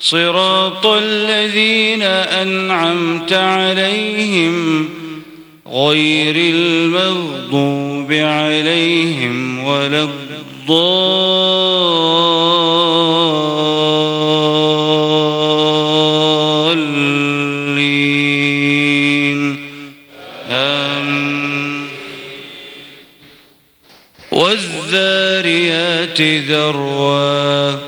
صراط الذين أنعمت عليهم غير المغضوب عليهم ولا الضالين. آمين. والذاريات ذروا.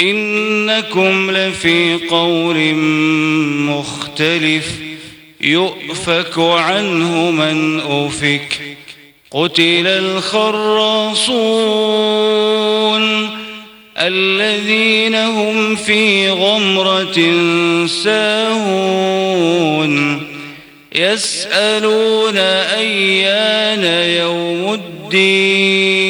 إنكم لفي قول مختلف يؤفك عنه من أفك قتل الخراصون الذين هم في غمرة ساهون يسألون أيان يوم الدين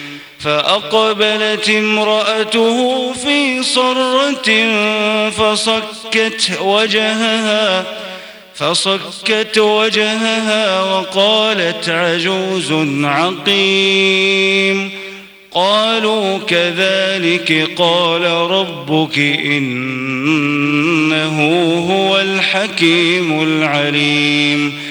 فأقبلت امرأته في صرة فصكت وجهها فصكت وجهها وقالت عجوز عقيم. قالوا كذلك قال ربك إنه هو الحكيم العليم.